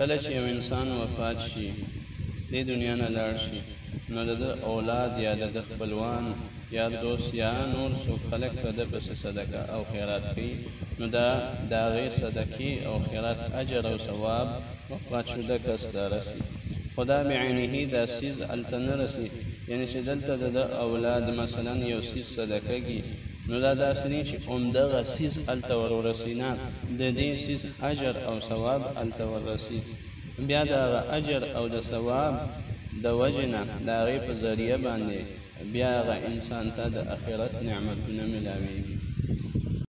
کله چې یو انسان وفات شي د دنیا نه لاړ شي نو د اولاد یا د خپلوان یا دوست یا نور څوک خلک په د پس صدقه او خیرات کوي نو دا د هغې صدقې او خیرات اجر او ثواب وفات شده کس ته رسي خو دا بعینه دا سیز هلته نه رسي یعنې چې دلته د اولاد مثلا یو سیز صدقه کي نو دا داسې نه چې همدغه سیز هلته ورورسي نه د دې سیز اجر او ثواب هلته وررسي بیا د هغه اجر او د ثواب د وجې نه د هغې په ذریعه باندې بیا هغه انسان ته د اخرت نعمتونه ملاویږي